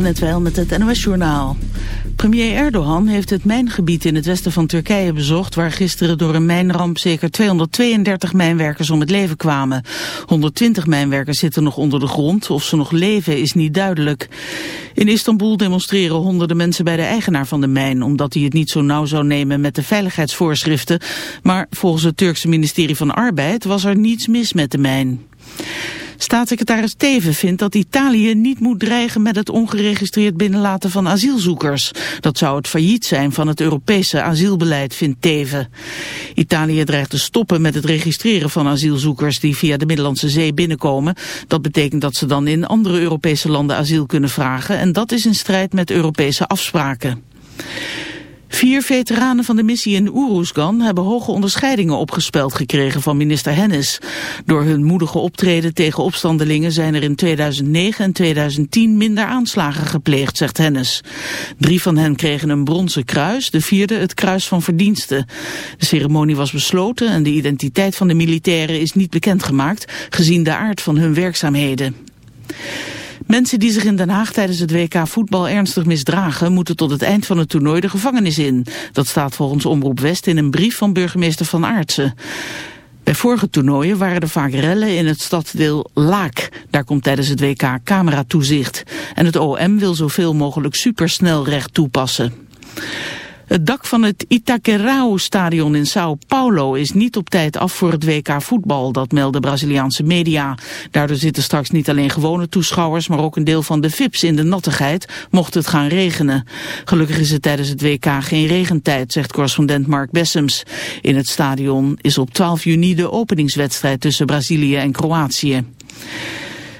net wel met het NOS-journaal. Premier Erdogan heeft het mijngebied in het westen van Turkije bezocht... waar gisteren door een mijnramp zeker 232 mijnwerkers om het leven kwamen. 120 mijnwerkers zitten nog onder de grond. Of ze nog leven is niet duidelijk. In Istanbul demonstreren honderden mensen bij de eigenaar van de mijn... omdat hij het niet zo nauw zou nemen met de veiligheidsvoorschriften. Maar volgens het Turkse ministerie van Arbeid was er niets mis met de mijn. Staatssecretaris Teven vindt dat Italië niet moet dreigen met het ongeregistreerd binnenlaten van asielzoekers. Dat zou het failliet zijn van het Europese asielbeleid, vindt Teven. Italië dreigt te stoppen met het registreren van asielzoekers die via de Middellandse Zee binnenkomen. Dat betekent dat ze dan in andere Europese landen asiel kunnen vragen en dat is in strijd met Europese afspraken. Vier veteranen van de missie in Oeroesgan hebben hoge onderscheidingen opgespeld gekregen van minister Hennis. Door hun moedige optreden tegen opstandelingen zijn er in 2009 en 2010 minder aanslagen gepleegd, zegt Hennis. Drie van hen kregen een bronzen kruis, de vierde het kruis van verdiensten. De ceremonie was besloten en de identiteit van de militairen is niet bekendgemaakt, gezien de aard van hun werkzaamheden. Mensen die zich in Den Haag tijdens het WK voetbal ernstig misdragen... moeten tot het eind van het toernooi de gevangenis in. Dat staat volgens Omroep West in een brief van burgemeester Van Aartsen. Bij vorige toernooien waren er vaak rellen in het stadsdeel Laak. Daar komt tijdens het WK cameratoezicht. En het OM wil zoveel mogelijk supersnelrecht toepassen. Het dak van het Itaquerao-stadion in Sao Paulo is niet op tijd af voor het WK voetbal, dat melden Braziliaanse media. Daardoor zitten straks niet alleen gewone toeschouwers, maar ook een deel van de VIP's in de nattigheid, mocht het gaan regenen. Gelukkig is het tijdens het WK geen regentijd, zegt correspondent Mark Bessems. In het stadion is op 12 juni de openingswedstrijd tussen Brazilië en Kroatië.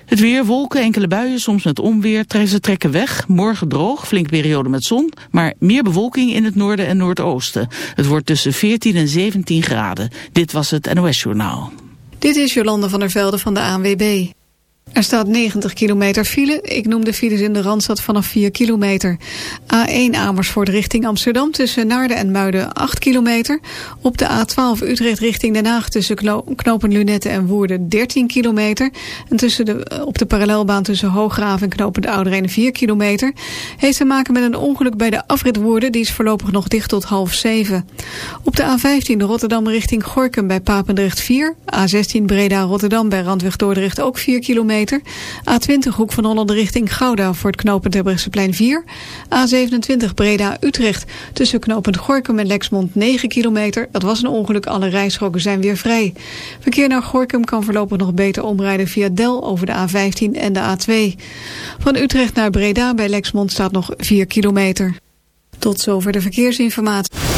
Het weer, wolken, enkele buien, soms met onweer, ze trekken weg. Morgen droog, flink periode met zon, maar meer bewolking in het noorden en noordoosten. Het wordt tussen 14 en 17 graden. Dit was het NOS Journaal. Dit is Jolande van der Velde van de ANWB. Er staat 90 kilometer file. Ik noem de files in de Randstad vanaf 4 kilometer. A1 Amersfoort richting Amsterdam tussen Naarden en Muiden 8 kilometer. Op de A12 Utrecht richting Den Haag tussen Knopen Lunette en Woerden 13 kilometer. En tussen de, op de parallelbaan tussen Hooggraven en Knopen de Ouderijn 4 kilometer. Heeft te maken met een ongeluk bij de afrit Woerden. Die is voorlopig nog dicht tot half 7. Op de A15 Rotterdam richting Gorkum bij Papendrecht 4. A16 Breda Rotterdam bij Randweg Dordrecht ook 4 kilometer. A20 Hoek van Holland richting Gouda voor het knooppunt Terbrechtseplein 4. A27 Breda-Utrecht tussen knooppunt Gorkum en Lexmond 9 kilometer. Dat was een ongeluk, alle rijstroken zijn weer vrij. Verkeer naar Gorkum kan voorlopig nog beter omrijden via Del over de A15 en de A2. Van Utrecht naar Breda bij Lexmond staat nog 4 kilometer. Tot zover de verkeersinformatie.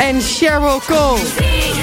106.9 En Cheryl Cole.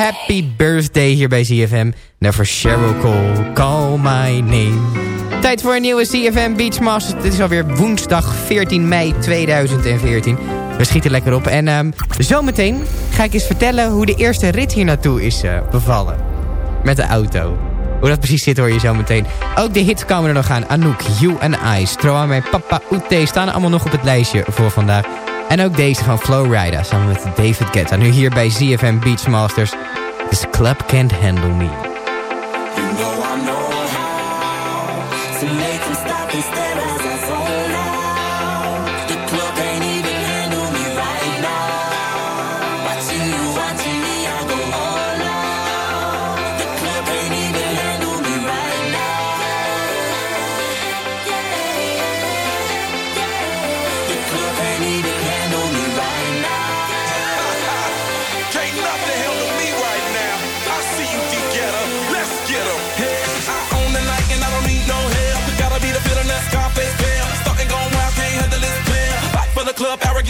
Happy birthday hier bij CFM. Never Cheryl Cole, call my name. Tijd voor een nieuwe CFM Beachmasters. Dit is alweer woensdag 14 mei 2014. We schieten lekker op. En um, zometeen ga ik eens vertellen hoe de eerste rit hier naartoe is uh, bevallen. Met de auto. Hoe dat precies zit hoor je zo meteen. Ook de hits komen er nog aan. Anouk, You and I, Stromae, Papa Ute staan allemaal nog op het lijstje voor vandaag. En ook deze van Flowrider samen met David Guetta. Nu hier bij ZFM Beachmasters. This club can't handle me. You know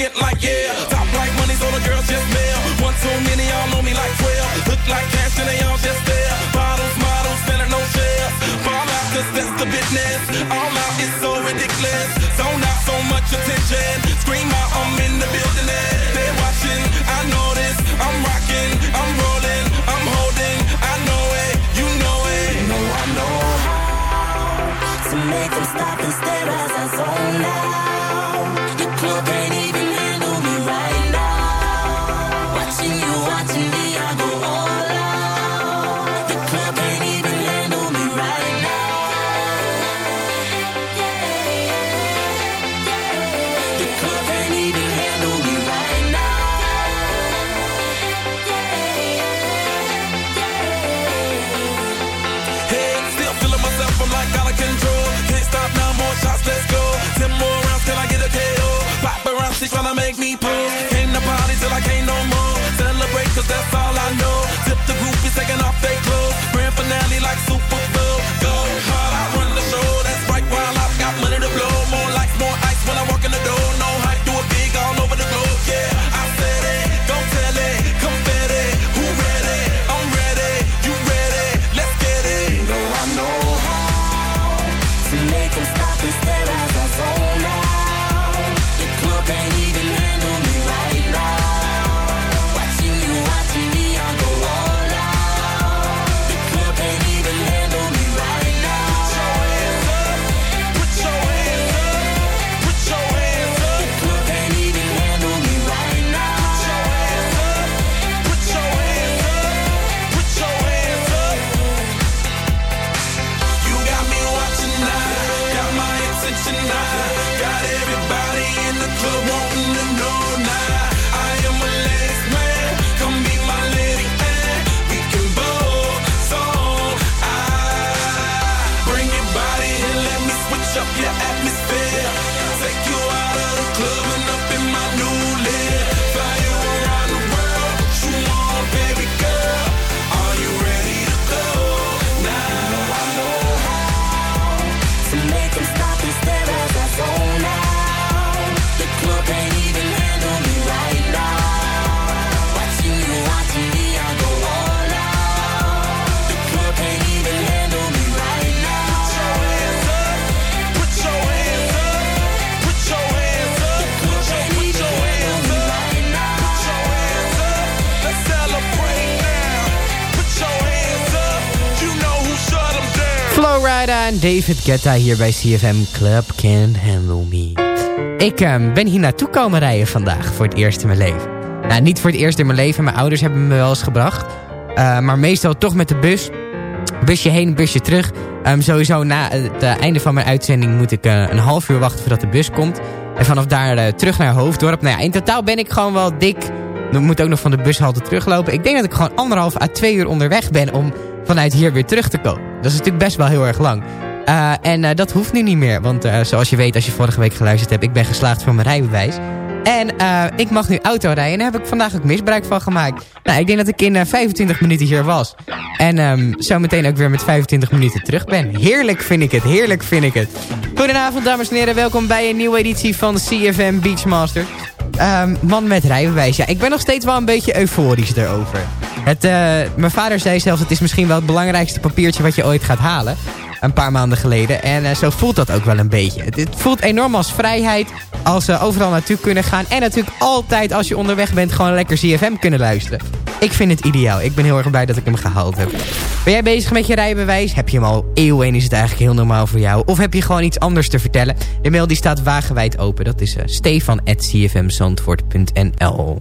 arrogant like yeah. Top like money, so the girls just mail. One too many, y'all know me like 12. Look like cash and they all just there. Bottles, models, spending no shares. Fall out, cause that's the business. All out is so ridiculous. Zone out, so much attention. Scream David Guetta hier bij CFM Club Can't Handle Me. Ik ehm, ben hier naartoe komen rijden vandaag voor het eerst in mijn leven. Nou, niet voor het eerst in mijn leven. Mijn ouders hebben me wel eens gebracht. Eh, maar meestal toch met de bus. Busje heen, busje terug. Ehm, sowieso na het eh, einde van mijn uitzending moet ik eh, een half uur wachten voordat de bus komt. En vanaf daar terug naar Hoofddorp. Nou ja, in totaal ben ik gewoon wel dik. Dan moet ook nog van de bushalte teruglopen. Ik denk dat ik gewoon anderhalf à twee uur onderweg ben om vanuit hier weer terug te komen. Dat is natuurlijk best wel heel erg lang. Eh, en eh, dat hoeft nu niet meer. Want eh, zoals je weet, als je vorige week geluisterd hebt... ik ben geslaagd voor mijn rijbewijs. En ik mag nu auto rijden. En daar heb ik vandaag ook misbruik van gemaakt. Nou, ik denk dat ik in eh, 25 minuten hier was. En ehm, zo meteen ook weer met 25 minuten terug ben. Heerlijk vind ik het, heerlijk vind ik het. Goedenavond dames en heren, welkom bij een nieuwe editie van CFM Beachmaster. Ehm, man met rijbewijs. Ja, ik ben nog steeds wel een beetje euforisch erover. Het, mijn vader zei zelfs, het is misschien wel het belangrijkste papiertje wat je ooit gaat halen. Een paar maanden geleden. En eh, zo voelt dat ook wel een beetje. Het, voelt enorm als vrijheid. Als we overal naartoe kunnen gaan. En natuurlijk altijd als je onderweg bent gewoon lekker CFM kunnen luisteren. Ik vind het ideaal. Ik ben heel erg blij dat ik hem gehaald heb. Ben jij bezig met je rijbewijs? Heb je hem al eeuwen en is het eigenlijk heel normaal voor jou? Of heb je gewoon iets anders te vertellen? De mail die staat wagenwijd open. Dat is uh, stefan.cfmzandvoort.nl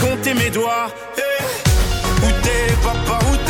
compté mes doigts. Eh, Où t'es papa, où t'es?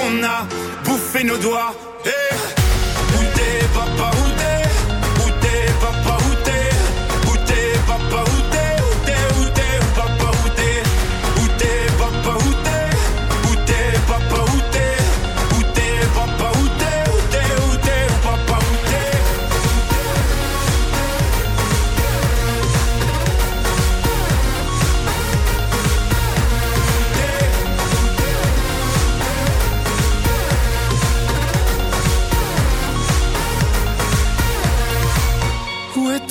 a bouffé nos doigts. Eh. Où t'es, papa, Où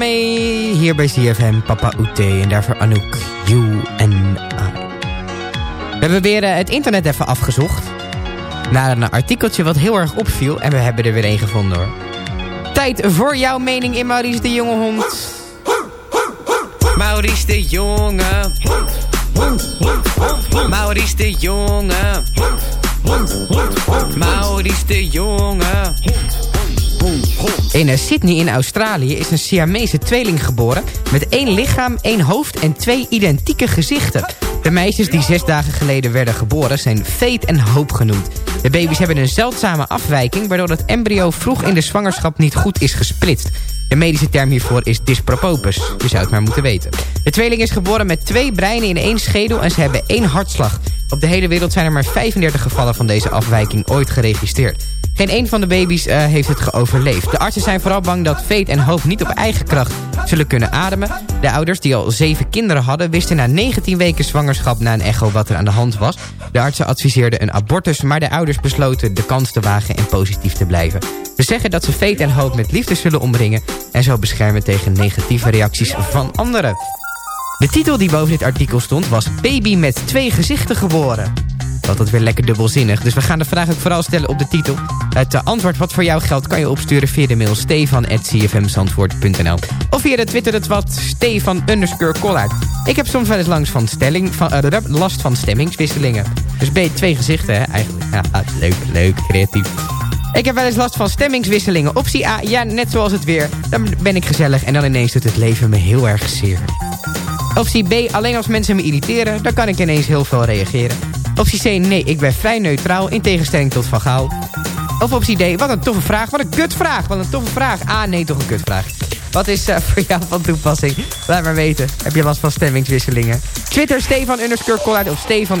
Hier bij CFM, Papa Oete en daarvoor Anouk, You en I. We hebben weer eh, het internet even afgezocht. Naar een artikeltje wat heel erg opviel en we hebben er weer een gevonden hoor. Tijd voor jouw mening in Maurice de Jonge Hond. Maurice de Jonge. Maurice de Jonge. Maurice de Jonge. In eh, Sydney in Australië is een Siamese tweeling geboren... met één lichaam, één hoofd en twee identieke gezichten. De meisjes die zes dagen geleden werden geboren zijn Fate en Hoop genoemd. De baby's hebben een zeldzame afwijking... waardoor het embryo vroeg in de zwangerschap niet goed is gesplitst. De medische term hiervoor is dyspropopus. Je zou het maar moeten weten. De tweeling is geboren met twee breinen in één schedel... en ze hebben één hartslag. Op de hele wereld zijn er maar 35 gevallen van deze afwijking ooit geregistreerd. Geen een van de baby's eh, heeft het geoverleefd. De artsen zijn vooral bang dat Veet en Hoop niet op eigen kracht zullen kunnen ademen. De ouders, die al zeven kinderen hadden... wisten na 19 weken zwangerschap na een echo wat er aan de hand was. De artsen adviseerden een abortus... maar de ouders besloten de kans te wagen en positief te blijven. We zeggen dat ze Veet en Hoop met liefde zullen omringen... en zo beschermen tegen negatieve reacties van anderen. De titel die boven dit artikel stond was... Baby met twee gezichten geboren. Altijd weer lekker dubbelzinnig. Dus we gaan de vraag ook vooral stellen op de titel. Het eh, antwoord wat voor jou geldt kan je opsturen via de mail stefan.cfmzandvoort.nl Of via de Twitter het wat Stefan underscore. Ik heb soms wel eens langs van stelling, van, eh, last van stemmingswisselingen. Dus je twee gezichten hè, eigenlijk. Ah, leuk, leuk, creatief. Ik heb wel eens last van stemmingswisselingen. Optie A, ja, net zoals het weer. Dan ben ik gezellig en dan ineens doet het leven me heel erg zeer. Optie B, alleen als mensen me irriteren, dan kan ik ineens heel veel reageren. Optie C, nee, ik ben vrij neutraal in tegenstelling tot Van Gaal. Of optie D, wat een toffe vraag, wat een kutvraag, wat een toffe vraag. Ah, nee, toch een kutvraag. Wat is eh, voor jou van toepassing? Laat maar weten. Heb je last van stemmingswisselingen? Twitter Stefan underscore of Stefan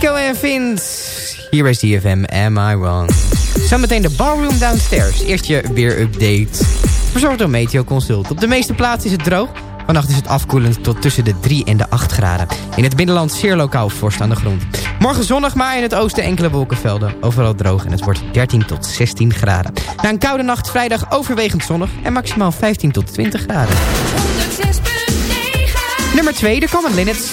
Nico en Vint. Hier bij CFM, Am I Wrong? Zometeen de ballroom Downstairs. Eerst je weer-update. Verzorgd door Meteo Consult. Op de meeste plaatsen is het droog. Vannacht is het afkoelend tot tussen de 3 en de 8 graden. In het binnenland zeer lokaal vorst aan de grond. Morgen zonnig, maar in het oosten enkele wolkenvelden. Overal droog en het wordt 13 tot 16 graden. Na een koude nacht vrijdag overwegend zonnig en maximaal 15 tot 20 graden. Nummer 2, de Common Linnets.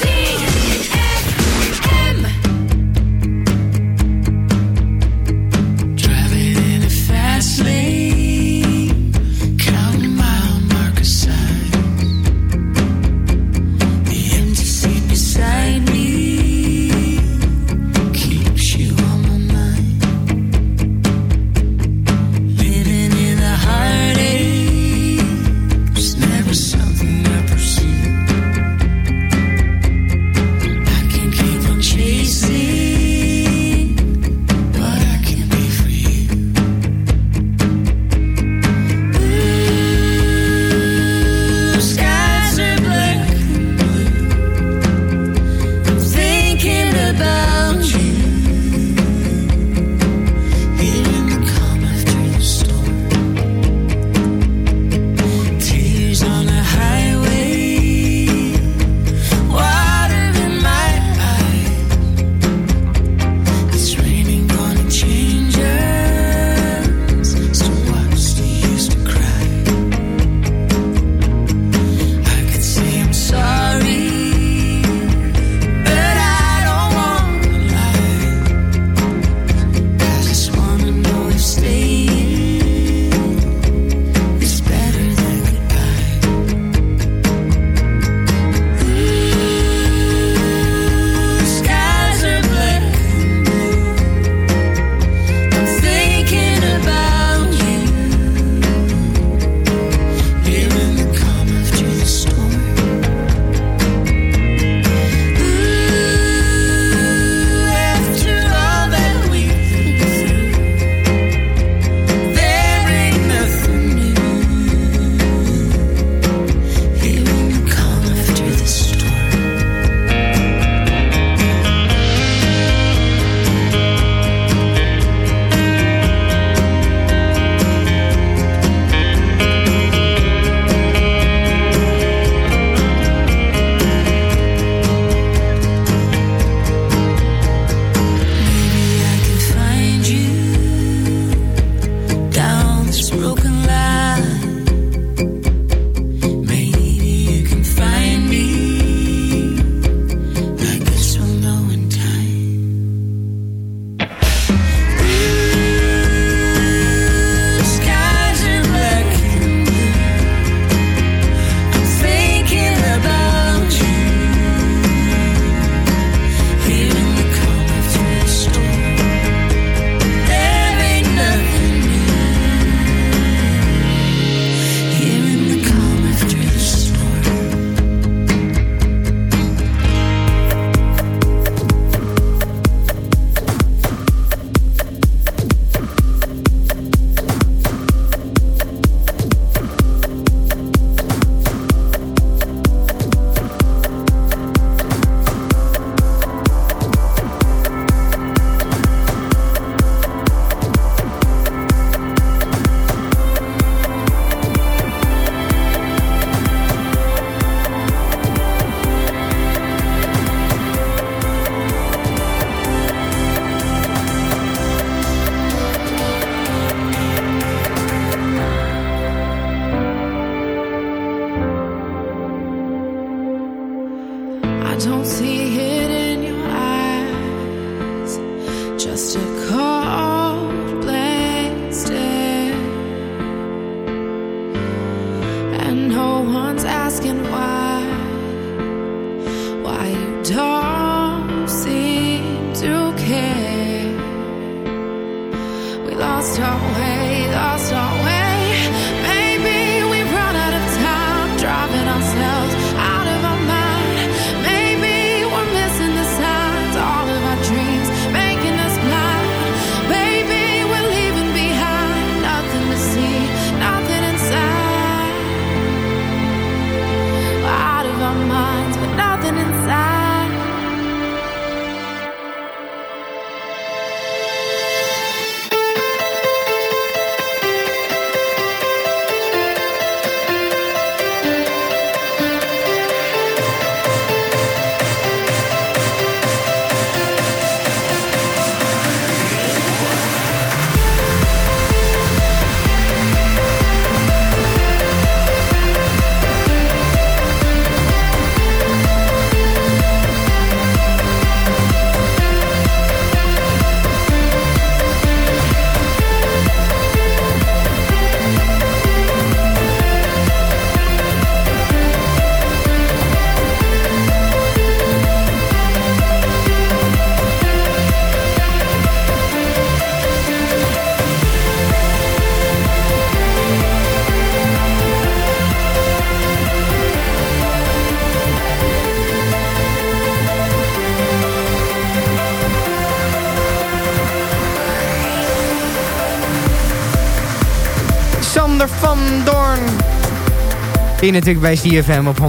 Hier natuurlijk bij CFM op 106.9.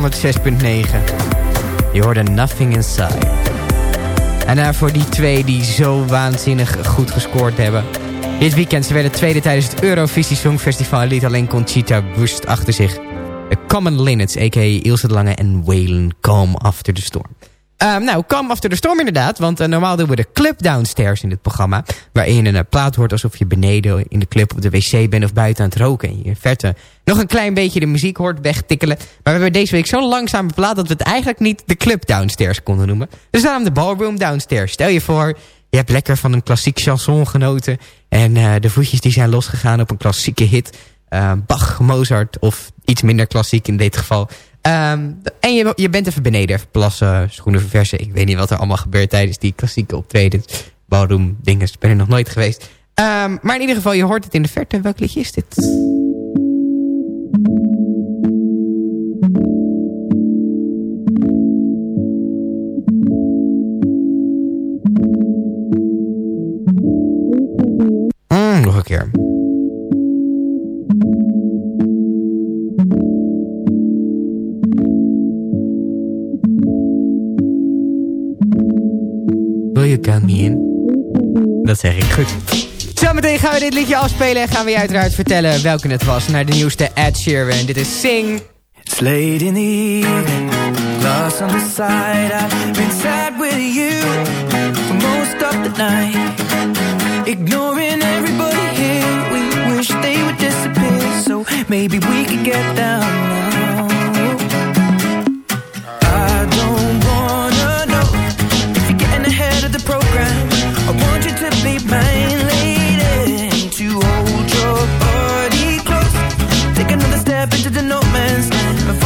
Je hoorde Nothing Inside. En daarvoor die twee die zo waanzinnig goed gescoord hebben. Dit weekend, ze werden tweede tijdens het Eurovisie Songfestival... en liet alleen Conchita Wurst achter zich. De Common Linnets, a.k.a. Ilse Lange en Waylon Calm After the Storm. Ehm, nou, Calm After the Storm inderdaad. Want eh, normaal doen we de club downstairs in dit programma. Waarin je een eh, plaat hoort alsof je beneden in de club op de wc bent of buiten aan het roken. En je verte nog een klein beetje de muziek hoort wegtikkelen. Maar we hebben deze week zo'n langzame plaat dat we het eigenlijk niet de club downstairs konden noemen. Dus daarom de ballroom downstairs. Stel je voor, je hebt lekker van een klassiek chanson genoten. En eh, de voetjes die zijn losgegaan op een klassieke hit. Eh, Bach, Mozart of iets minder klassiek in dit geval. Ehm, en je, je bent even beneden, even plassen, schoenen verversen. Ik weet niet wat er allemaal gebeurt tijdens die klassieke optredens. Ballroom dingen, ben ik nog nooit geweest. Ehm, maar in ieder geval, je hoort het in de verte. Welk liedje is dit? Me in? Dat zeg ik goed. Zometeen gaan we dit liedje afspelen en gaan we je uiteraard vertellen welke het was. Naar de nieuwste Ed Sheeran. Dit is Sing. It's late in the evening, glass on the side. I've been sad with you for most of the night. Ignoring everybody here, we wish they would disappear. So maybe we could get down now. Into the no man's land.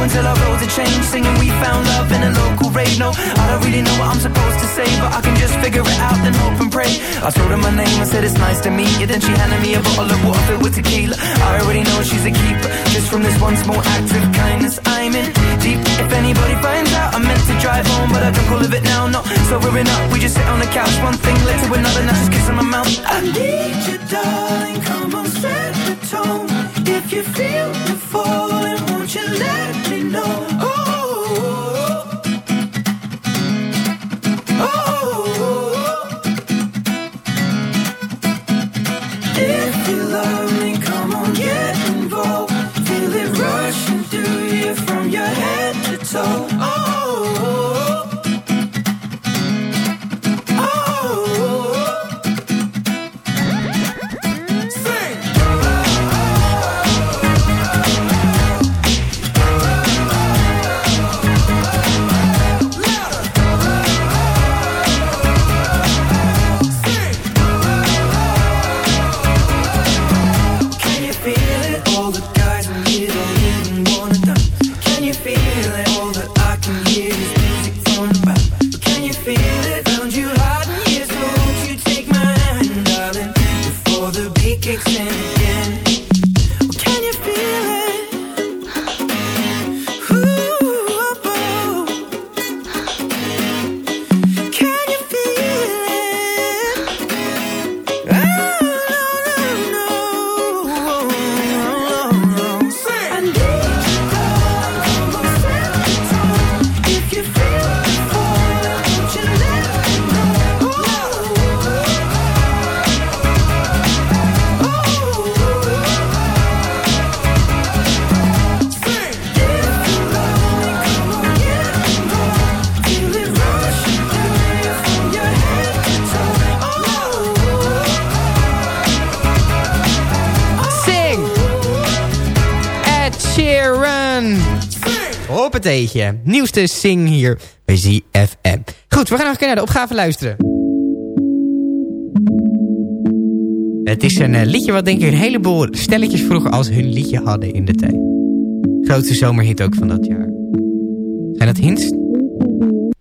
Until our roads are changed. Singing, we found love in a local rave. No, I don't really know what I'm supposed to say, but I can just figure it out and hope and pray. I told her my name, I said it's nice to meet you. Then she handed me a bottle of water filled with tequila. I already know she's a keeper. Just from this one small act of kindness, I'm in deep. If anybody finds out, I'm meant to drive home, but I drunk all of it now. Not sobering up, we just sit on the couch. One thing led to another, now just kissing my mouth. I need you, darling. Come on, set the tone If you feel the falling? You let me know? Oh, kicks in Hoppateetje. Nieuwste Sing hier bij ZFM. Goed, we gaan nog een keer naar de opgave luisteren. Het is een eh, liedje wat denk ik een heleboel stelletjes vroeger als hun liedje hadden in de tijd. Grootste zomerhit ook van dat jaar. Zijn dat hints?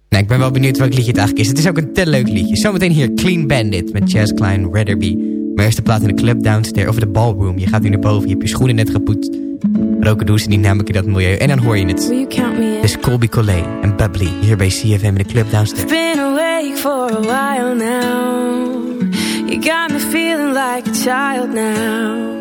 Nou, ik ben wel benieuwd welk liedje het eigenlijk is. Het is ook een te leuk liedje. Zometeen hier Clean Bandit met Jazz Klein Redderby. Mijn eerste plaat in de club downstairs, of de ballroom. Je gaat nu naar boven, je hebt je schoenen net gepoetst. Roken doen ze niet namelijk in dat milieu. En dan hoor je het. Is Colby Collet en Bubbly hier bij CFM in de club downstairs. Been awake for a while now. You got me feeling like a child now.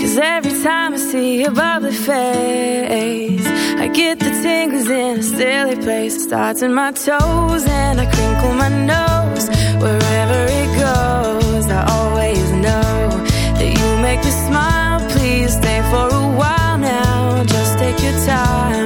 Cause every time I see your bubbly face, I get the tingles in a silly place. It starts in my toes and I crinkle my nose. Wherever it goes, I always time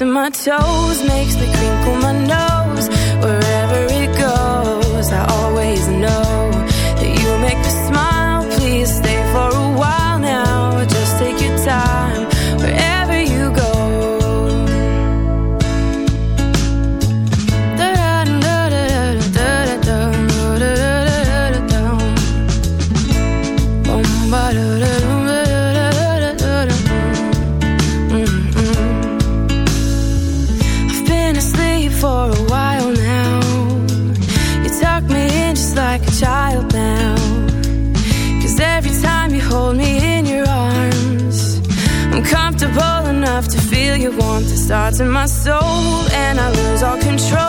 and it starts in my toes, starts in my soul, and I lose all control.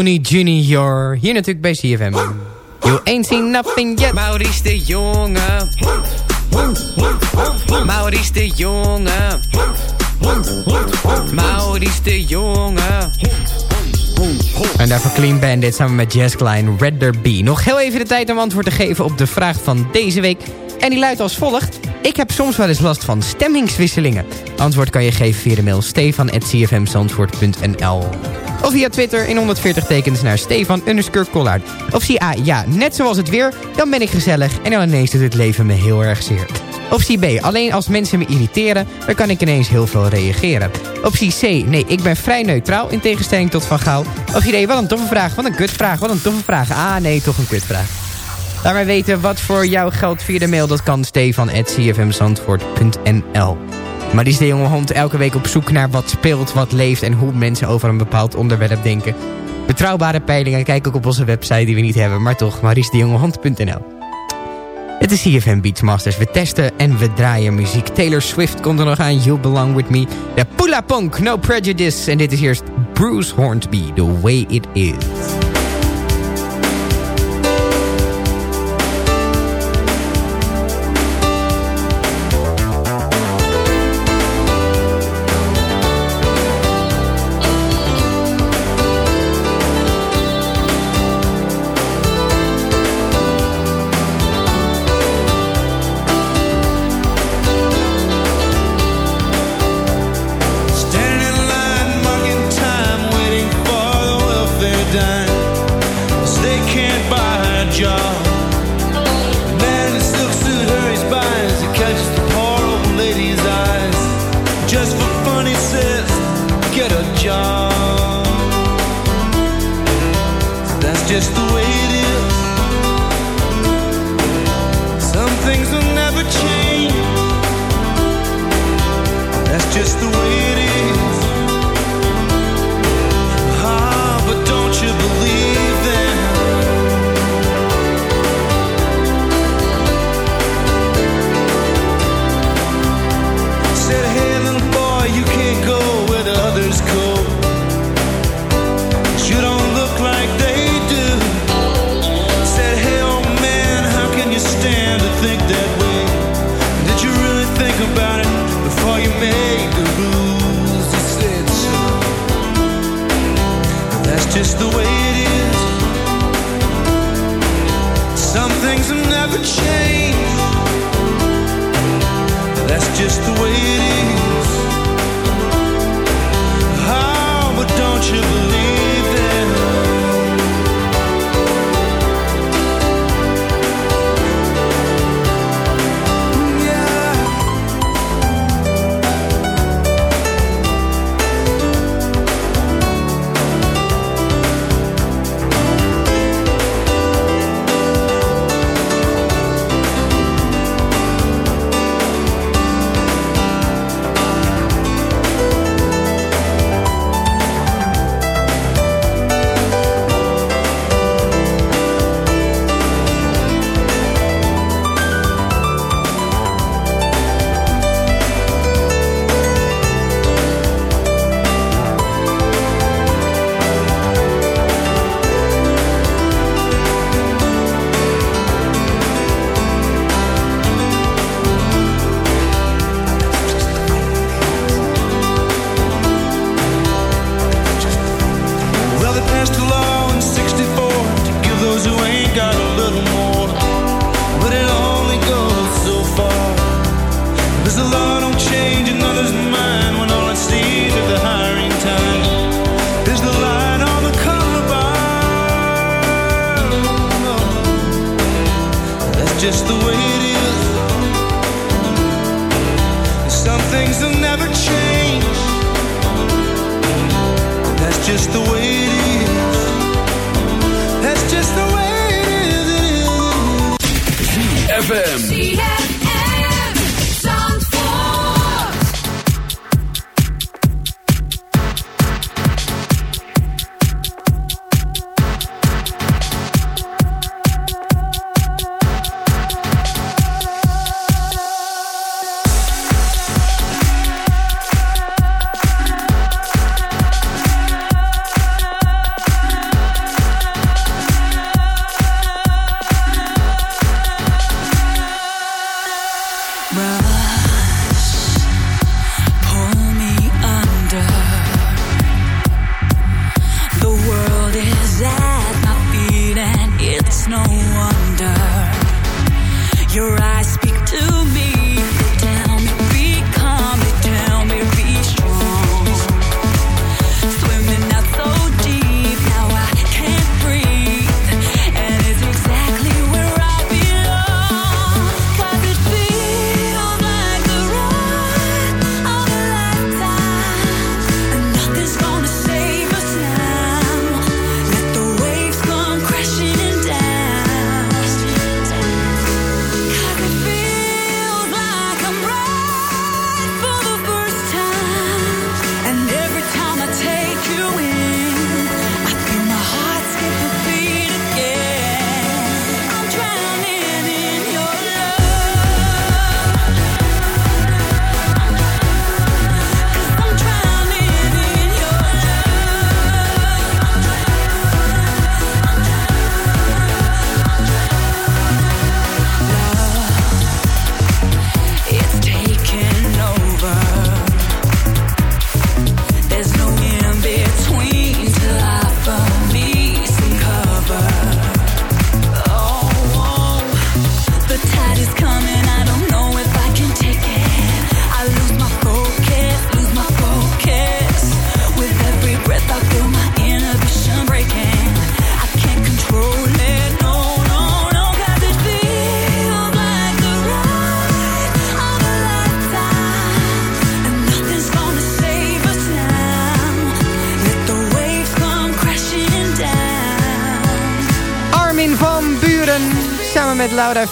Tony Junior. Hier natuurlijk bij CFM. You ain't seen nothing yet. Maurice de Jonge. Maurice de Jonge. Maurice de Jonge. En daarvoor Clean Bandit samen met Jazz Klein, Redder B. Nog heel even de tijd om antwoord te geven op de vraag van deze week. En die luidt als volgt. Ik heb soms wel eens last van stemmingswisselingen. Antwoord kan je geven via de mail stefan.cfmzandvoort.nl Of via Twitter in 140 tekens naar Stefan Collard. Of zie A, ja, net zoals het weer, dan ben ik gezellig en dan ineens doet het leven me heel erg zeer. Optie B. Alleen als mensen me irriteren, dan kan ik ineens heel veel reageren. Optie C. Nee, ik ben vrij neutraal in tegenstelling tot Van Gaal. Optie D. Wat een toffe vraag, wat een kutvraag, wat een toffe vraag. Ah nee, toch een kutvraag. Laat mij weten wat voor jou geldt via de mail. Dat kan stefan.cfmzandvoort.nl Maar die de jonge hond elke week op zoek naar wat speelt, wat leeft... en hoe mensen over een bepaald onderwerp denken. Betrouwbare peilingen, kijk ook op onze website die we niet hebben. Maar toch, mariesdejongehond.nl het is CFM Beachmasters. We testen en we draaien muziek. Taylor Swift komt er nog aan. You Belong With Me. De Pula Punk, No Prejudice. En dit is eerst Bruce Hornsby, The Way It Is.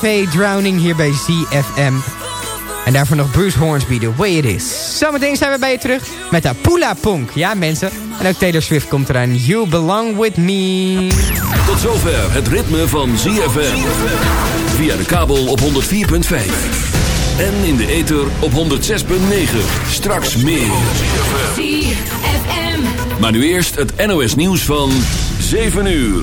Café Drowning hier bij ZFM. En daarvoor nog Bruce Hornsby, The Way It Is. Zometeen zijn we bij je terug met de Pula Punk. Ja, mensen. En ook Taylor Swift komt eraan. You Belong With Me. Tot zover het ritme van ZFM. Via de kabel op 104.5. En in de ether op 106.9. Straks meer. ZFM. Maar nu eerst het NOS nieuws van 7 uur.